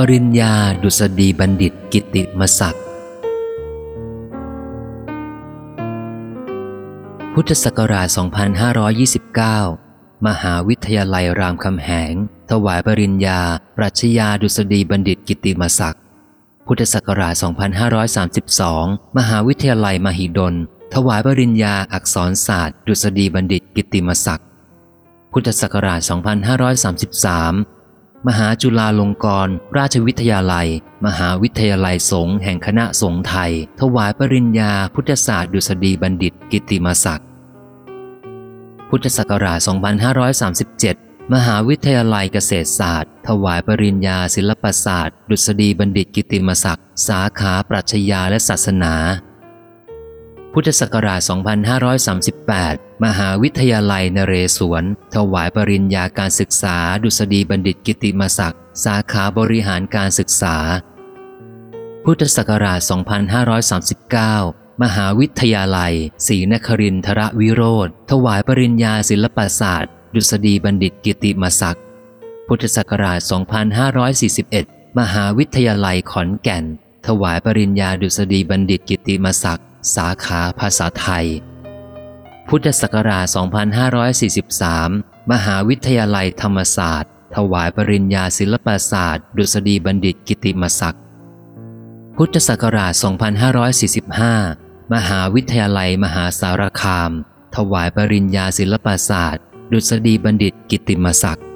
ปริญญาดุษฎีบัณฑิตกิติมศักดิ์พุทธศักราช 2529 มหาวิทยาลัยรามคำแหง ถวายปริญญา ปรัชญาดุษฎีบัณฑิตกิติมศักดิ์พุทธศักราช 2532 มหาวิทยาลัยมหิดล ถวายปริญญาอักษรศาสตร์ ดุษฎีบัณฑิตกิติมศักดิ์พุทธศักราช 2533 มหาจุฬาลงกรณราชวิทยาลัย มหาวิทยาลัยสงฆ์แห่งคณะสงฆ์ไทย ถวายปริญญาพุทธศาสตร์ดุษฎีบัณฑิตกิติมศักดิ์พุทธศักราช 2537 มหาวิทยาลัยเกษตรศาสตร์ ถวายปริญญาศิลปศาสตร์ ดุษฎีบัณฑิตกิติมศักดิ์สาขาปรัชญาและศาสนา พุทธศักราช 2538 มหาวิทยาลัยนเรศวร ถวายปริญญาการศึกษา ดุษฎีบัณฑิตกิติมศักดิ์ สาขาบริหารการศึกษา พุทธศักราช 2539 มหาวิทยาลัยศรีนครินทรวิโรธ ถวายปริญญาศิลปศาสตร์ ดุษฎีบัณฑิตกิติมศักดิ์ พุทธศักราช 2541 มหาวิทยาลัยขอนแก่น ถวายปริญญาดุษฎีบัณฑิตกิติมศักดิ์สาขาภาษาไทย พุทธศักราช 2543 มหาวิทยาลัยธรรมศาสตร์ ถวายปริญญาศิลปศาสตร์ ดุษฎีบัณฑิตกิติมศักดิ์ พุทธศักราช 2545 มหาวิทยาลัยมหาสารคาม ถวายปริญญาศิลปศาสตร์ ดุษฎีบัณฑิตกิติมศักดิ์